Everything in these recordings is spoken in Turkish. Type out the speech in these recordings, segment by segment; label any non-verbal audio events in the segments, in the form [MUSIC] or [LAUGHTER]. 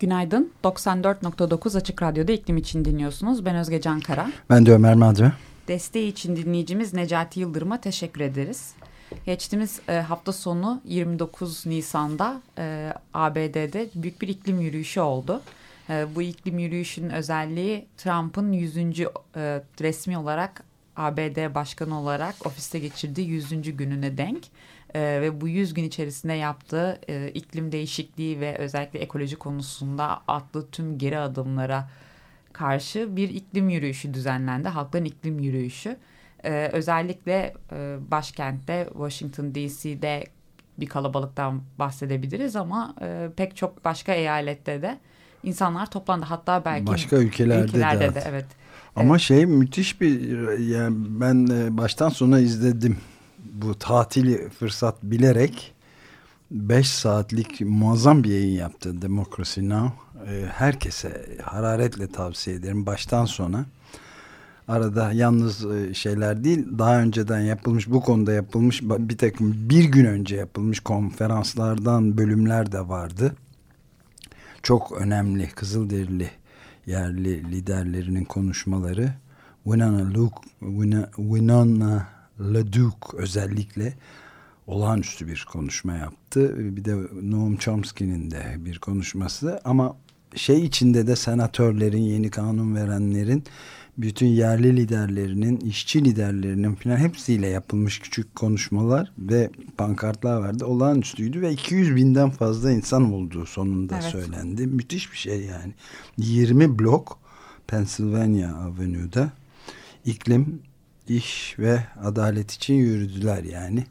Günaydın. 94.9 Açık Radyo'da iklim için dinliyorsunuz. Ben Özge Can Kara. Ben de Ömer Madra. Desteği için dinleyicimiz Necati Yıldırım'a teşekkür ederiz. Geçtiğimiz e, hafta sonu 29 Nisan'da e, ABD'de büyük bir iklim yürüyüşü oldu. E, bu iklim yürüyüşünün özelliği Trump'ın 100. E, resmi olarak ABD başkanı olarak ofiste geçirdiği 100. gününe denk. E, ve bu 100 gün içerisinde yaptığı e, iklim değişikliği ve özellikle ekoloji konusunda attığı tüm geri adımlara karşı bir iklim yürüyüşü düzenlendi. Halkların iklim yürüyüşü. Ee, özellikle e, başkentte Washington DC'de bir kalabalıktan bahsedebiliriz ama e, pek çok başka eyalette de insanlar toplandı. Hatta belki başka ülkelerde, ülkelerde de, evet. Ama evet. şey müthiş bir yani ben e, baştan sona izledim bu tatili fırsat bilerek 5 saatlik muazzam bir yayın yaptı Democracy Now. E, herkese hararetle tavsiye ederim baştan sona arada yalnız e, şeyler değil daha önceden yapılmış bu konuda yapılmış bir takım bir gün önce yapılmış konferanslardan bölümler de vardı. Çok önemli Kızılderili yerli liderlerinin konuşmaları Winona, Luke, Winona LeDuc özellikle olağanüstü bir konuşma yaptı. Bir de Noam Chomsky'nin de bir konuşması ama şey içinde de senatörlerin, yeni kanun verenlerin bütün yerli liderlerinin, işçi liderlerinin falan hepsiyle yapılmış küçük konuşmalar ve pankartlar vardı. Olağanüstüydü ve 200 binden fazla insan olduğu sonunda evet. söylendi. Müthiş bir şey yani. 20 blok Pennsylvania Avenue'da iklim, iş ve adalet için yürüdüler yani.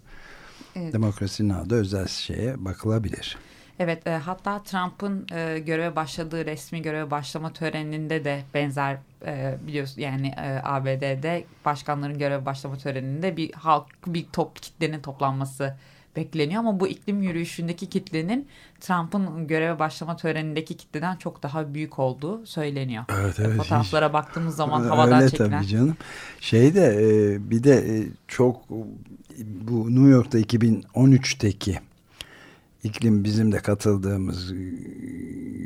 Evet. Demokrasinin adı özel şeye bakılabilir. Evet e, hatta Trump'ın e, göreve başladığı resmi göreve başlama töreninde de benzer e, biliyorsun yani e, ABD'de başkanların göreve başlama töreninde bir halk bir top kitlenin toplanması bekleniyor ama bu iklim yürüyüşündeki kitlenin Trump'ın göreve başlama törenindeki kitleden çok daha büyük olduğu söyleniyor. Evet, evet. Fotoğraflara hiç... baktığımız zaman havadan Öyle çekilen. tabii canım. Şey de e, bir de e, çok bu New York'ta 2013'teki iklim bizim de katıldığımız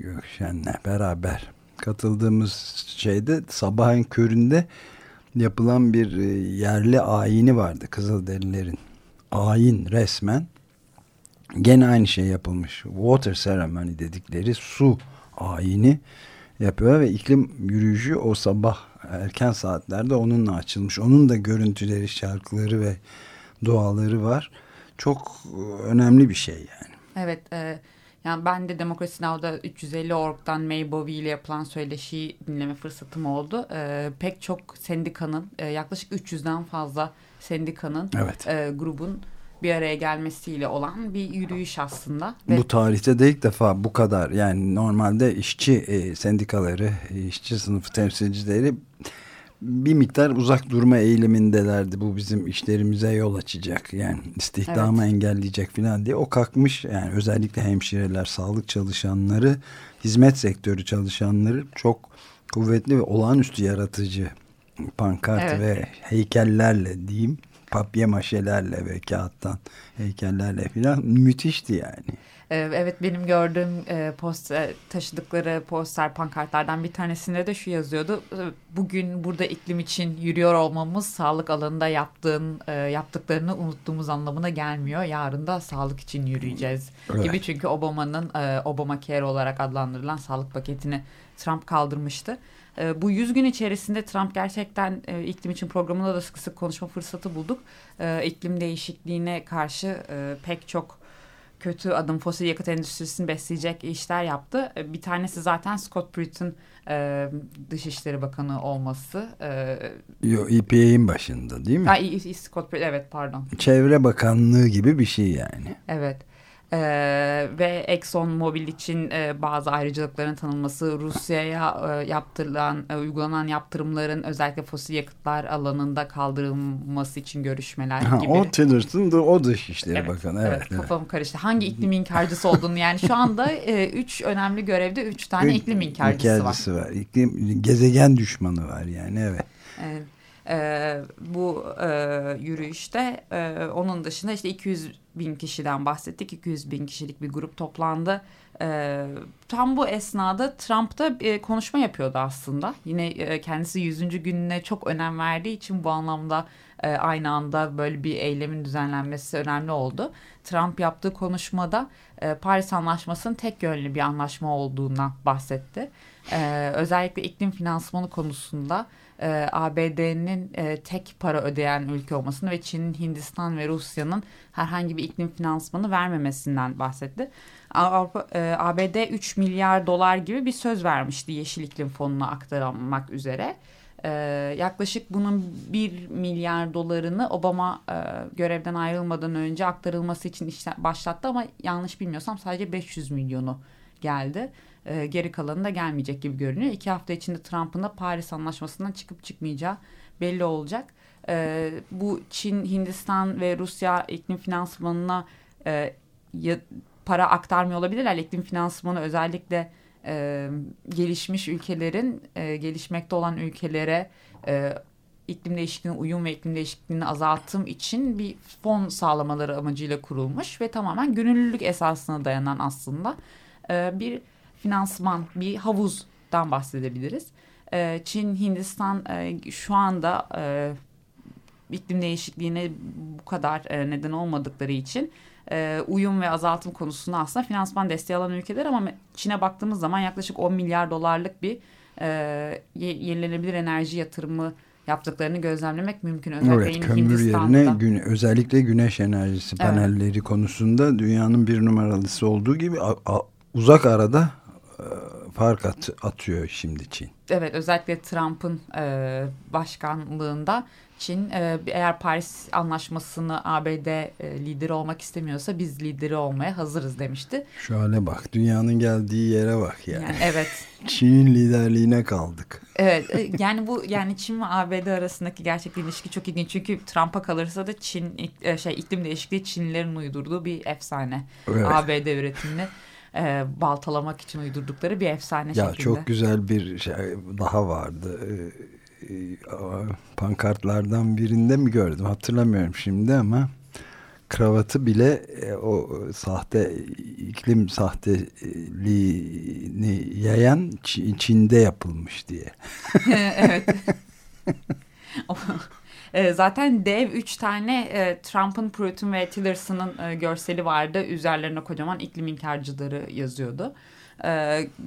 Gökşen'le beraber katıldığımız şeyde sabahın köründe yapılan bir e, yerli ayini vardı Kızılderililerin. Ayin resmen gene aynı şey yapılmış. Water ceremony dedikleri su ayini yapıyor ve iklim yürüyüşü o sabah erken saatlerde onunla açılmış. Onun da görüntüleri, şarkıları ve duaları var. Çok önemli bir şey yani. Evet, e, yani ben de Demokrasi Now'da 350 org'dan May Bowie ile yapılan söyleşiyi dinleme fırsatım oldu. E, pek çok sendikanın, e, yaklaşık 300'den fazla sendikanın, evet. e, grubun bir araya gelmesiyle olan bir yürüyüş aslında. Ve bu tarihte de ilk defa bu kadar yani normalde işçi e, sendikaları, işçi sınıfı temsilcileri bir miktar uzak durma eğilimindelerdi. Bu bizim işlerimize yol açacak. Yani istihdamı evet. engelleyecek falan diye. O kalkmış yani özellikle hemşireler, sağlık çalışanları, hizmet sektörü çalışanları çok kuvvetli ve olağanüstü yaratıcı pankart evet. ve heykellerle diyeyim papye maşelerle ve kağıttan heykellerle falan müthişti yani. Ee, evet benim gördüğüm e, poster taşıdıkları poster pankartlardan bir tanesinde de şu yazıyordu. Ee, bugün burada iklim için yürüyor olmamız sağlık alanında yaptığın e, yaptıklarını unuttuğumuz anlamına gelmiyor. Yarın da sağlık için yürüyeceğiz evet. gibi çünkü Obama'nın e, Obamacare olarak adlandırılan sağlık paketini Trump kaldırmıştı. bu 100 gün içerisinde Trump gerçekten iklim için programında da sık sık konuşma fırsatı bulduk. İklim değişikliğine karşı pek çok kötü adım fosil yakıt endüstrisini besleyecek işler yaptı. Bir tanesi zaten Scott Pruitt'in e, Dışişleri Bakanı olması. E, Yo, EPA'in başında değil mi? Ha, Scott Pruitt evet pardon. Çevre Bakanlığı gibi bir şey yani. Evet. Ee, ve Exxon Mobil için e, bazı ayrıcalıkların tanınması, Rusya'ya e, yaptırılan, e, uygulanan yaptırımların özellikle fosil yakıtlar alanında kaldırılması için görüşmeler ha, gibi. O Tillerson da o Dışişleri evet, Bakanı. Evet, evet, kafam karıştı. Hangi iklim inkarcısı olduğunu yani şu anda e, üç önemli görevde üç tane üç, iklim inkarcısı, inkarcısı var. var. İklim, gezegen düşmanı var yani evet. Evet. E, bu e, yürüyüşte e, onun dışında işte 200 bin kişiden bahsettik. 200 bin kişilik bir grup toplandı. E, tam bu esnada Trump da e, konuşma yapıyordu aslında. Yine e, kendisi 100. gününe çok önem verdiği için bu anlamda e, aynı anda böyle bir eylemin düzenlenmesi önemli oldu. Trump yaptığı konuşmada e, Paris Anlaşması'nın tek yönlü bir anlaşma olduğuna bahsetti. E, özellikle iklim finansmanı konusunda e, ABD'nin e, tek para ödeyen ülke olmasını ve Çin'in, Hindistan ve Rusya'nın herhangi bir iklim finansmanı vermemesinden bahsetti. Avrupa, e, ABD 3 milyar dolar gibi bir söz vermişti Yeşil İklim Fonu'na aktarılmak üzere. E, yaklaşık bunun 1 milyar dolarını Obama e, görevden ayrılmadan önce aktarılması için işte başlattı ama yanlış bilmiyorsam sadece 500 milyonu geldi e, geri kalanı da gelmeyecek gibi görünüyor. İki hafta içinde Trump'ın da Paris Anlaşması'ndan çıkıp çıkmayacağı belli olacak. E, bu Çin, Hindistan ve Rusya iklim finansmanına e, ya, para aktarmıyor olabilirler. İklim finansmanı özellikle e, gelişmiş ülkelerin e, gelişmekte olan ülkelere e, iklim değişikliğine uyum ve iklim değişikliğini azaltım için bir fon sağlamaları amacıyla kurulmuş ve tamamen gönüllülük esasına dayanan aslında e, bir finansman, bir havuzdan bahsedebiliriz. E, Çin, Hindistan e, şu anda e, iklim değişikliğine bu kadar e, neden olmadıkları için e, uyum ve azaltım konusunda aslında finansman desteği alan ülkeler ama Çin'e baktığımız zaman yaklaşık 10 milyar dolarlık bir e, yenilenebilir enerji yatırımı yaptıklarını gözlemlemek mümkün. Özellikle evet, kömür yerine gün, özellikle güneş enerjisi panelleri evet. konusunda dünyanın bir numaralısı olduğu gibi a, a, uzak arada fark at, atıyor şimdi Çin. Evet özellikle Trump'ın e, başkanlığında Çin e, eğer Paris Anlaşması'nı ABD e, lideri olmak istemiyorsa biz lideri olmaya hazırız demişti. Şu hale bak dünyanın geldiği yere bak yani. yani evet. [LAUGHS] Çin'in liderliğine kaldık. Evet e, [LAUGHS] yani bu yani Çin ve ABD arasındaki gerçek ilişki çok ilginç. Çünkü Trump'a kalırsa da Çin e, şey iklim değişikliği Çinlilerin uydurduğu bir efsane. Evet. ABD üretimini e, baltalamak için uydurdukları bir efsane ya şeklinde. Çok güzel bir şey daha vardı. E, e, pankartlardan birinde mi gördüm hatırlamıyorum şimdi ama kravatı bile e, o sahte iklim sahteliğini yayan Çin'de yapılmış diye. [LAUGHS] evet. [LAUGHS] E, zaten dev üç tane e, Trump'ın, Pruitt'in ve Tillerson'ın e, görseli vardı. Üzerlerine kocaman iklim inkarcıları yazıyordu. E,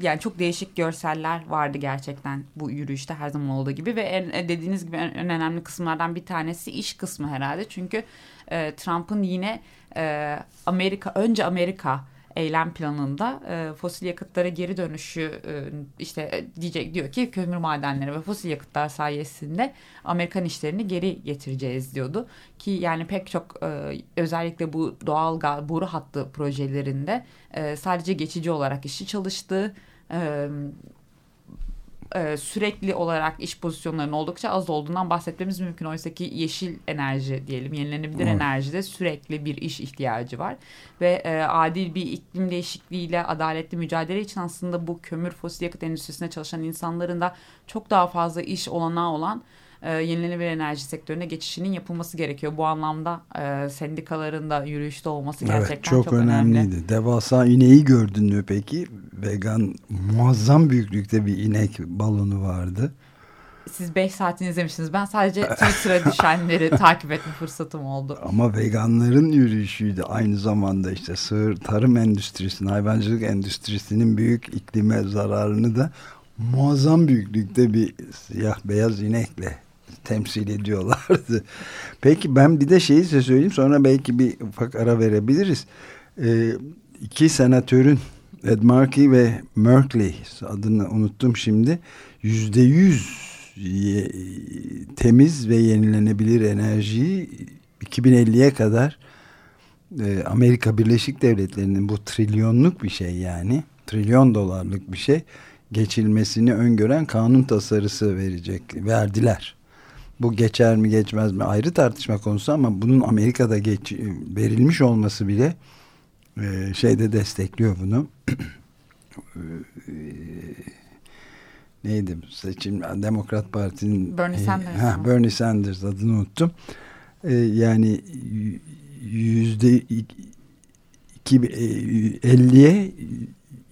yani çok değişik görseller vardı gerçekten bu yürüyüşte her zaman olduğu gibi. Ve en, e, dediğiniz gibi en önemli kısımlardan bir tanesi iş kısmı herhalde. Çünkü e, Trump'ın yine e, Amerika, önce Amerika eylem planında e, fosil yakıtlara geri dönüşü e, işte e, diyecek diyor ki kömür madenleri ve fosil yakıtlar sayesinde Amerikan işlerini geri getireceğiz diyordu. Ki yani pek çok e, özellikle bu doğal gaz boru hattı projelerinde e, sadece geçici olarak işi çalıştığı e, e, sürekli olarak iş pozisyonlarının oldukça az olduğundan bahsetmemiz mümkün. Oysa ki yeşil enerji diyelim, yenilenebilir evet. enerjide sürekli bir iş ihtiyacı var. Ve e, adil bir iklim değişikliğiyle adaletli mücadele için aslında bu kömür fosil yakıt endüstrisinde çalışan insanların da çok daha fazla iş olanağı olan e, yenilenebilir enerji sektörüne geçişinin yapılması gerekiyor. Bu anlamda e, sendikaların da yürüyüşte olması gerçekten evet, çok, çok önemliydi. Önemli. Devasa ineği gördün mü peki? Vegan muazzam büyüklükte bir inek balonu vardı. Siz 5 saatini izlemişsiniz. Ben sadece Twitter'a [LAUGHS] düşenleri takip etme fırsatım oldu. Ama veganların yürüyüşüydü. Aynı zamanda işte sığır tarım endüstrisinin, hayvancılık endüstrisinin büyük iklime zararını da muazzam büyüklükte bir siyah beyaz inekle temsil ediyorlardı. Peki ben bir de şeyi size söyleyeyim sonra belki bir ufak ara verebiliriz. E, iki senatörün Ed Markey ve Merkley adını unuttum şimdi. Yüzde yüz temiz ve yenilenebilir enerjiyi 2050'ye kadar e, Amerika Birleşik Devletleri'nin bu trilyonluk bir şey yani trilyon dolarlık bir şey geçilmesini öngören kanun tasarısı verecek verdiler. Bu geçer mi geçmez mi ayrı tartışma konusu ama bunun Amerika'da geç, verilmiş olması bile e, şeyde destekliyor bunu. [CLEARS THROAT] E, neydi seçim Demokrat Parti'nin Bernie Sanders, e, ha, Bernie Sanders adını unuttum. E, yani yüzde 50'ye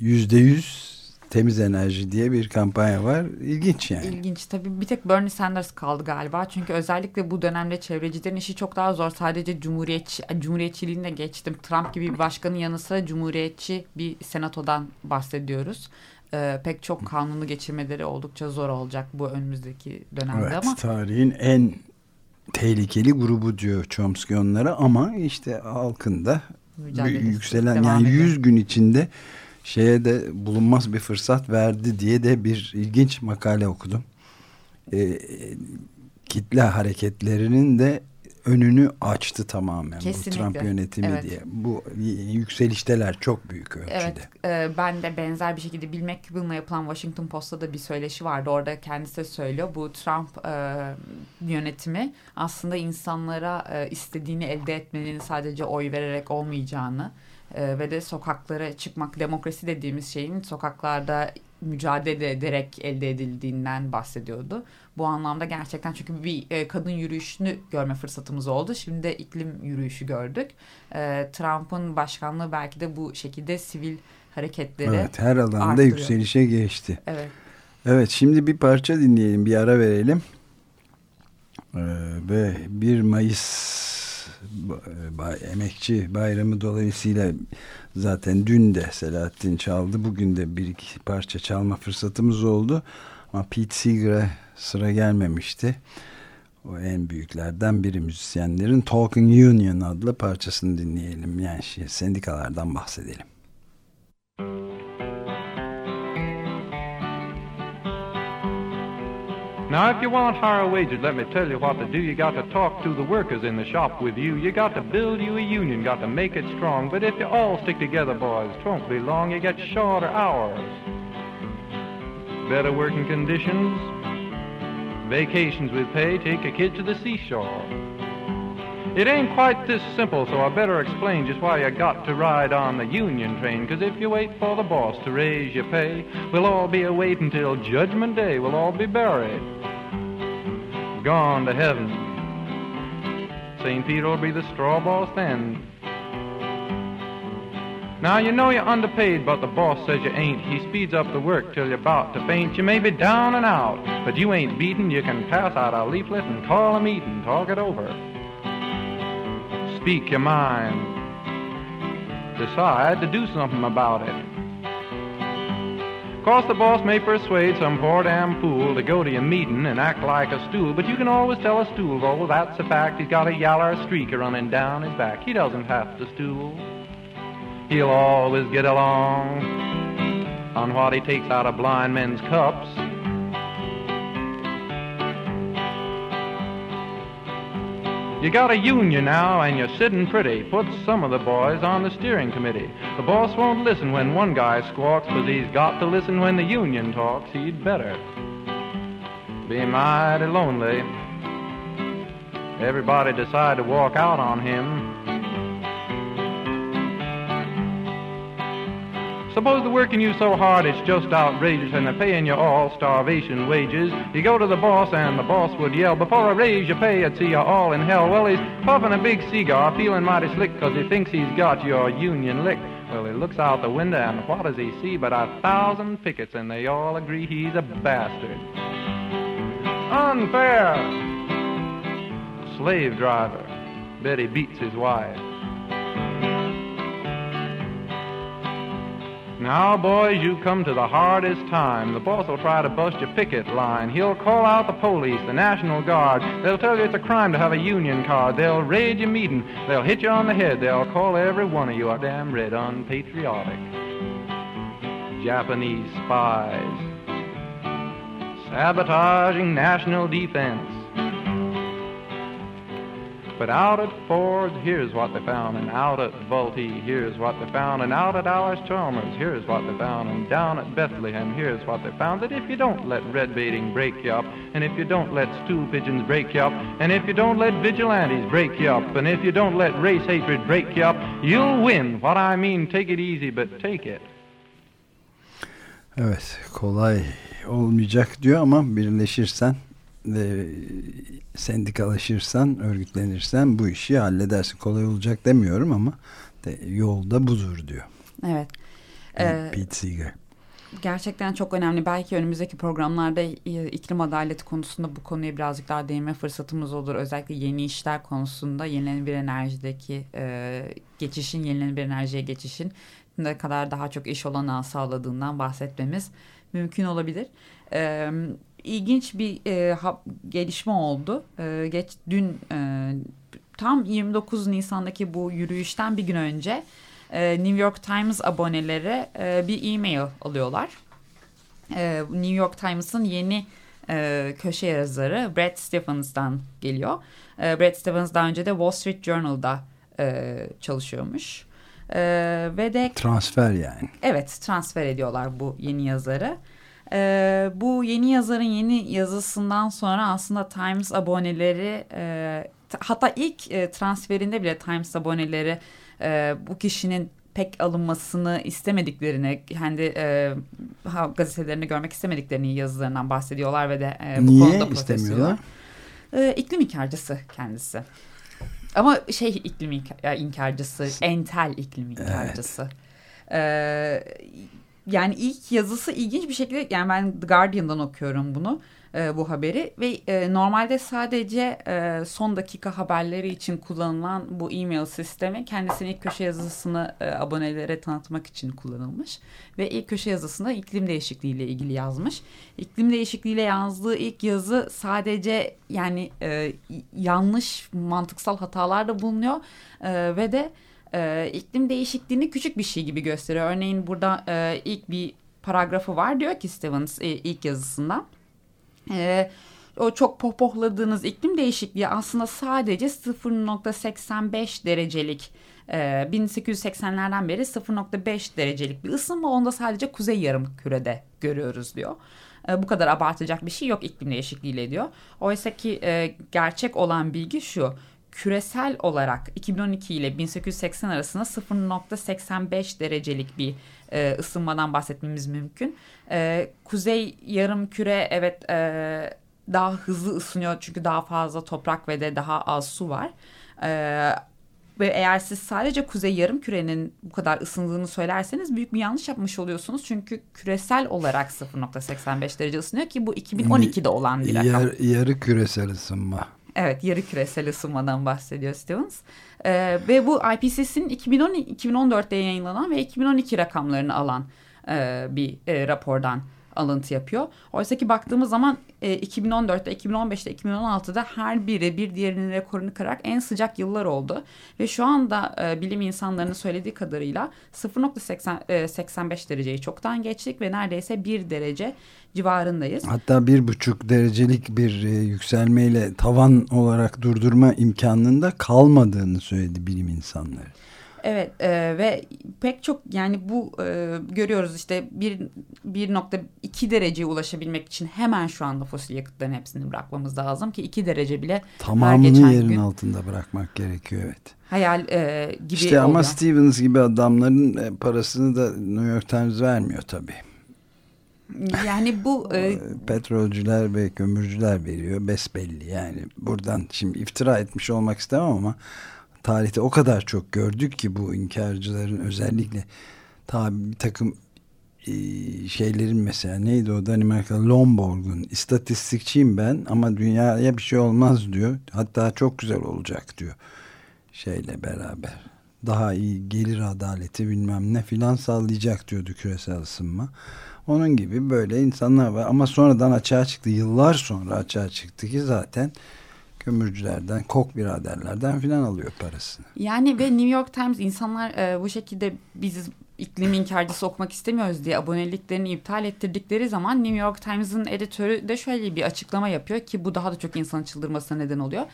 yüzde yüz temiz enerji diye bir kampanya var. İlginç yani. İlginç. Tabii bir tek Bernie Sanders kaldı galiba. Çünkü özellikle bu dönemde çevrecilerin işi çok daha zor. Sadece cumhuriyetçi, cumhuriyetçiliğine geçtim. Trump gibi bir başkanın yanı sıra cumhuriyetçi bir senatodan bahsediyoruz. Ee, pek çok kanunu geçirmeleri oldukça zor olacak bu önümüzdeki dönemde evet, ama. Tarihin en tehlikeli grubu diyor Chomsky onlara ama işte halkın da yükselen yani 100 gün içinde şeye de bulunmaz bir fırsat verdi diye de bir ilginç makale okudum. E, kitle hareketlerinin de önünü açtı tamamen Kesinlikle. bu Trump yönetimi evet. diye. Bu yükselişteler çok büyük ölçüde. Evet e, ben de benzer bir şekilde Bill McKibben'la yapılan Washington Post'ta da bir söyleşi vardı. Orada kendisi de söylüyor. Bu Trump e, yönetimi aslında insanlara e, istediğini elde etmenin sadece oy vererek olmayacağını e, ve de sokaklara çıkmak demokrasi dediğimiz şeyin sokaklarda mücadele ederek elde edildiğinden bahsediyordu. Bu anlamda gerçekten çünkü bir e, kadın yürüyüşünü görme fırsatımız oldu. Şimdi de iklim yürüyüşü gördük. E, Trump'ın başkanlığı belki de bu şekilde sivil hareketleri Evet her alanda arttırıyor. yükselişe geçti. Evet. Evet şimdi bir parça dinleyelim bir ara verelim. Ee, ve 1 Mayıs emekçi bayramı dolayısıyla zaten dün de Selahattin çaldı. Bugün de bir iki parça çalma fırsatımız oldu. Ama Pete Seeger'e sıra gelmemişti. O en büyüklerden biri müzisyenlerin Talking Union adlı parçasını dinleyelim. Yani şey, sendikalardan bahsedelim. Now, if you want higher wages, let me tell you what to do. You got to talk to the workers in the shop with you. You got to build you a union, got to make it strong. But if you all stick together, boys, it won't be long. You get shorter hours, better working conditions, vacations with pay. Take a kid to the seashore. It ain't quite this simple, so I better explain just why you got to ride on the union train. Cause if you wait for the boss to raise your pay, we'll all be awaiting till Judgment Day. We'll all be buried, gone to heaven. St. Peter will be the straw boss then. Now you know you're underpaid, but the boss says you ain't. He speeds up the work till you're about to faint. You may be down and out, but you ain't beaten. You can pass out a leaflet and call a meeting, talk it over speak your mind. Decide to do something about it. Of course, the boss may persuade some poor damn fool to go to your meeting and act like a stool, but you can always tell a stool, though, that's a fact. He's got a yaller streaker running down his back. He doesn't have to stool. He'll always get along on what he takes out of blind men's cups. You got a union now and you're sitting pretty. Put some of the boys on the steering committee. The boss won't listen when one guy squawks, but he's got to listen when the union talks. He'd better be mighty lonely. Everybody decide to walk out on him. Suppose they're working you so hard it's just outrageous and they're paying you all starvation wages. You go to the boss and the boss would yell, before I raise your pay I'd see you all in hell. Well, he's puffing a big cigar, feeling mighty slick cause he thinks he's got your union licked. Well, he looks out the window and what does he see but a thousand pickets and they all agree he's a bastard. Unfair! Slave driver. Bet he beats his wife. Now, boys, you come to the hardest time. The boss will try to bust your picket line. He'll call out the police, the National Guard. They'll tell you it's a crime to have a union card. They'll raid your meeting. They'll hit you on the head. They'll call every one of you a damn red unpatriotic. Japanese spies. Sabotaging national defense. But out at Ford's, here's what they found, and out at Vultee, here's what they found, and out at Alice Chalmers, here's what they found, and down at Bethlehem, here's what they found. That if you don't let red baiting break you up, and if you don't let stool pigeons break you up, and if you don't let vigilantes break you up, and if you don't let race hatred break you up, you'll win. What I mean, take it easy, but take it. Evet, kolay olmayacak diyor ama birleşirsen e, sendikalaşırsan, örgütlenirsen bu işi halledersin. Kolay olacak demiyorum ama de, yolda budur diyor. Evet. Ee, Pete Seeger. Gerçekten çok önemli. Belki önümüzdeki programlarda iklim adaleti konusunda bu konuya birazcık daha değinme fırsatımız olur. Özellikle yeni işler konusunda yenilenebilir enerjideki e, geçişin, yenilenebilir enerjiye geçişin ne kadar daha çok iş olanağı sağladığından bahsetmemiz mümkün olabilir. Evet ilginç bir e, ha, gelişme oldu. E, geç dün e, tam 29 Nisan'daki bu yürüyüşten bir gün önce e, New York Times aboneleri e, bir e-mail alıyorlar. E, New York Times'ın yeni e, köşe yazarı Brad Stephens'dan geliyor. E, Brad Stephens daha önce de Wall Street Journal'da e, çalışıyormuş. E, ve de transfer yani. Evet, transfer ediyorlar bu yeni yazarı. E, bu yeni yazarın yeni yazısından sonra aslında Times aboneleri e, hatta ilk e, transferinde bile Times aboneleri e, bu kişinin pek alınmasını istemediklerini, kendi e, gazetelerinde görmek istemediklerini yazılarından bahsediyorlar ve de e, bu Niye konuda istemiyorlar? E, iklim inkarcısı kendisi. Ama şey iklim inkarcısı, entel iklim inkarcısı. Evet. E, yani ilk yazısı ilginç bir şekilde yani ben The Guardian'dan okuyorum bunu e, bu haberi. Ve e, normalde sadece e, son dakika haberleri için kullanılan bu e-mail sistemi kendisinin ilk köşe yazısını e, abonelere tanıtmak için kullanılmış. Ve ilk köşe yazısında iklim değişikliği ile ilgili yazmış. İklim değişikliği ile yazdığı ilk yazı sadece yani e, yanlış mantıksal hatalarda bulunuyor. E, ve de e, iklim değişikliğini küçük bir şey gibi gösteriyor. Örneğin burada e, ilk bir paragrafı var diyor ki Stevens e, ilk yazısında. E, o çok pohpohladığınız iklim değişikliği aslında sadece 0.85 derecelik e, 1880'lerden beri 0.5 derecelik bir ısınma onda sadece kuzey yarım kürede görüyoruz diyor. E, bu kadar abartacak bir şey yok iklim değişikliğiyle diyor. Oysa ki e, gerçek olan bilgi şu küresel olarak 2012 ile 1880 arasında 0.85 derecelik bir e, ısınmadan bahsetmemiz mümkün. E, kuzey yarım küre evet e, daha hızlı ısınıyor çünkü daha fazla toprak ve de daha az su var. E, ve eğer siz sadece kuzey yarım kürenin bu kadar ısındığını söylerseniz büyük bir yanlış yapmış oluyorsunuz. Çünkü küresel olarak 0.85 derece ısınıyor ki bu 2012'de olan bir rakam. Yar, yarı küresel ısınma. Evet yarı küresel ısınmadan bahsediyor Stevens. Ee, ve bu IPCC'nin 2010, 2014'te yayınlanan ve 2012 rakamlarını alan e, bir e, rapordan alıntı yapıyor. Oysa ki baktığımız zaman e, 2014'te, 2015'te, 2016'da her biri bir diğerinin rekorunu kırarak en sıcak yıllar oldu. Ve şu anda e, bilim insanlarının söylediği kadarıyla 0.85 e, dereceyi çoktan geçtik ve neredeyse bir derece civarındayız. Hatta bir buçuk derecelik bir e, yükselmeyle tavan olarak durdurma imkanının da kalmadığını söyledi bilim insanları. Evet e, ve pek çok yani bu e, görüyoruz işte bir 1.2 dereceye ulaşabilmek için hemen şu anda fosil yakıtların hepsini bırakmamız lazım ki 2 derece bile tamamını her geçen yerin gün, altında bırakmak gerekiyor evet. Hayal e, gibi İşte ama oluyor. Stevens gibi adamların e, parasını da New York Times vermiyor tabii. Yani bu [LAUGHS] e... petrolcüler ve kömürcüler veriyor besbelli yani buradan şimdi iftira etmiş olmak istemem ama tarihte o kadar çok gördük ki bu inkarcıların özellikle tabi bir takım e, şeylerin mesela neydi o Danimarka Lomborg'un istatistikçiyim ben ama dünyaya bir şey olmaz diyor hatta çok güzel olacak diyor şeyle beraber daha iyi gelir adaleti bilmem ne filan sağlayacak diyordu küresel ısınma. Onun gibi böyle insanlar var ama sonradan açığa çıktı. Yıllar sonra açığa çıktı ki zaten kömürcülerden, kok biraderlerden filan alıyor parasını. Yani ve New York Times insanlar e, bu şekilde biz iklim inkarcısı okumak istemiyoruz diye aboneliklerini iptal ettirdikleri zaman New York Times'ın editörü de şöyle bir açıklama yapıyor ki bu daha da çok insanın çıldırmasına neden oluyor.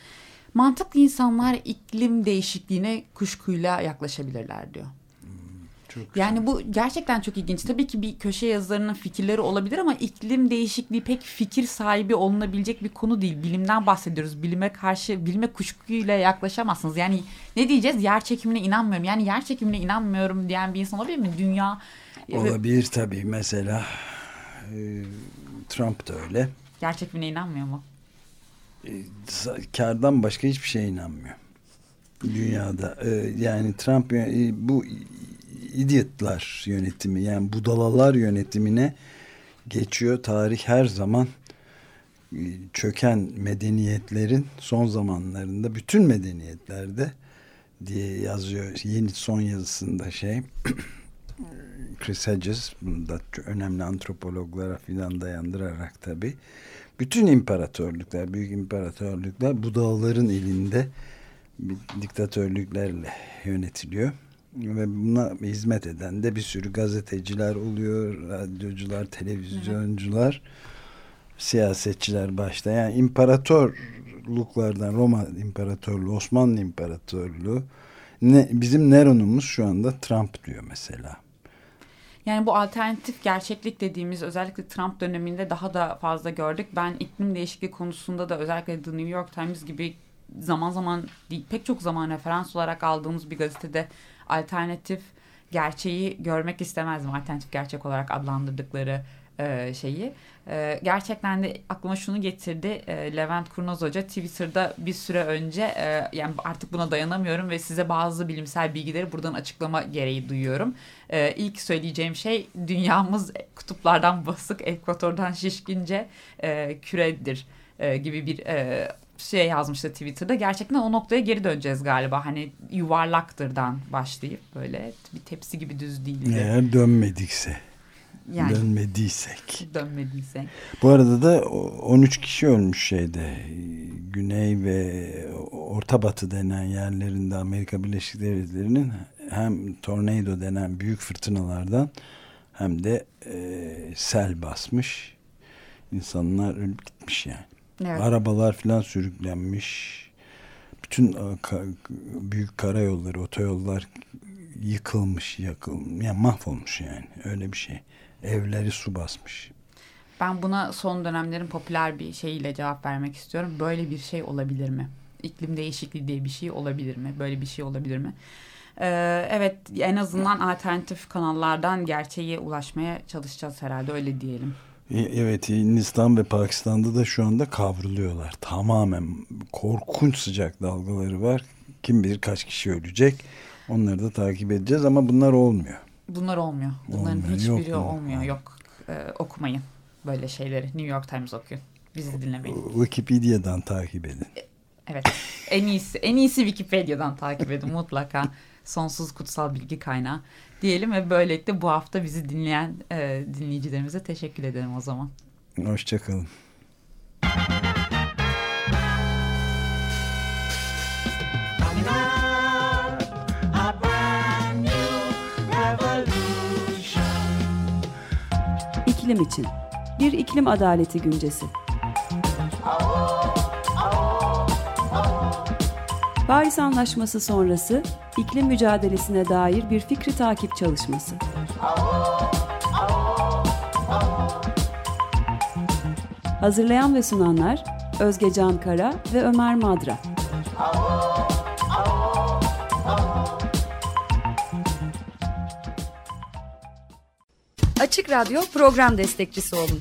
Mantıklı insanlar iklim değişikliğine kuşkuyla yaklaşabilirler diyor. Çok yani bu gerçekten çok ilginç. Tabii ki bir köşe yazarının fikirleri olabilir ama iklim değişikliği pek fikir sahibi olunabilecek bir konu değil. Bilimden bahsediyoruz. Bilime karşı, bilime kuşkuyla yaklaşamazsınız. Yani ne diyeceğiz? Yer çekimine inanmıyorum. Yani yer çekimine inanmıyorum diyen bir insan olabilir mi? Dünya... Olabilir tabii. Mesela e, Trump da öyle. Yer çekimine inanmıyor mu? E, kardan başka hiçbir şeye inanmıyor. Dünyada. E, yani Trump e, bu idiotlar yönetimi yani budalalar yönetimine geçiyor. Tarih her zaman e, çöken medeniyetlerin son zamanlarında bütün medeniyetlerde diye yazıyor yeni son yazısında şey [CLEARS THROAT] Chris Hedges bunu önemli antropologlara filan dayandırarak tabi bütün imparatorluklar büyük imparatorluklar budalaların elinde diktatörlüklerle yönetiliyor ve buna hizmet eden de bir sürü gazeteciler oluyor, radyocular, televizyoncular, Hı. siyasetçiler başta. Yani imparatorluklardan Roma İmparatorluğu, Osmanlı İmparatorluğu ne, bizim Neron'umuz şu anda Trump diyor mesela. Yani bu alternatif gerçeklik dediğimiz özellikle Trump döneminde daha da fazla gördük. Ben iklim değişikliği konusunda da özellikle The New York Times gibi zaman zaman değil, pek çok zaman referans olarak aldığımız bir gazetede alternatif gerçeği görmek istemezdim. Alternatif gerçek olarak adlandırdıkları e, şeyi. E, gerçekten de aklıma şunu getirdi. E, Levent Kurnaz Hoca Twitter'da bir süre önce e, yani artık buna dayanamıyorum ve size bazı bilimsel bilgileri buradan açıklama gereği duyuyorum. E, ilk söyleyeceğim şey dünyamız kutuplardan basık, ekvatordan şişkince e, küredir e, gibi bir e, şey yazmıştı Twitter'da. Gerçekten o noktaya geri döneceğiz galiba. Hani yuvarlaktırdan başlayıp böyle bir tepsi gibi düz değil. Eğer dönmedikse. Yani, dönmediysek. Dönmediysek. Bu arada da 13 kişi ölmüş şeyde. Güney ve Orta Batı denen yerlerinde Amerika Birleşik Devletleri'nin hem tornado denen büyük fırtınalardan hem de e, sel basmış. İnsanlar ölüp gitmiş yani. Evet. Arabalar falan sürüklenmiş. Bütün e, büyük karayolları, otoyollar yıkılmış, yakılmış. Yani mahvolmuş yani. Öyle bir şey. Evleri su basmış. Ben buna son dönemlerin popüler bir şeyiyle cevap vermek istiyorum. Böyle bir şey olabilir mi? İklim değişikliği diye bir şey olabilir mi? Böyle bir şey olabilir mi? Ee, evet en azından alternatif kanallardan gerçeğe ulaşmaya çalışacağız herhalde öyle diyelim. E, evet Hindistan ve Pakistan'da da şu anda kavruluyorlar. Tamamen korkunç sıcak dalgaları var. Kim bilir kaç kişi ölecek. Onları da takip edeceğiz ama bunlar olmuyor. Bunlar olmuyor. Bunların olmuyor. hiçbiri yok olmuyor. Yok ee, okumayın böyle şeyleri. New York Times okuyun. Bizi dinlemeyin. Wikipedia'dan takip edin. E, evet. En iyisi en iyisi Wikipedia'dan takip edin mutlaka. Sonsuz kutsal bilgi kaynağı diyelim ve böylelikle bu hafta bizi dinleyen e, dinleyicilerimize teşekkür ederim o zaman. Hoşçakalın. İklim için bir iklim adaleti güncesi. Paris Anlaşması sonrası iklim mücadelesine dair bir fikri takip çalışması. Hazırlayan ve sunanlar Özge Can Kara ve Ömer Madra. Açık Radyo program destekçisi olun.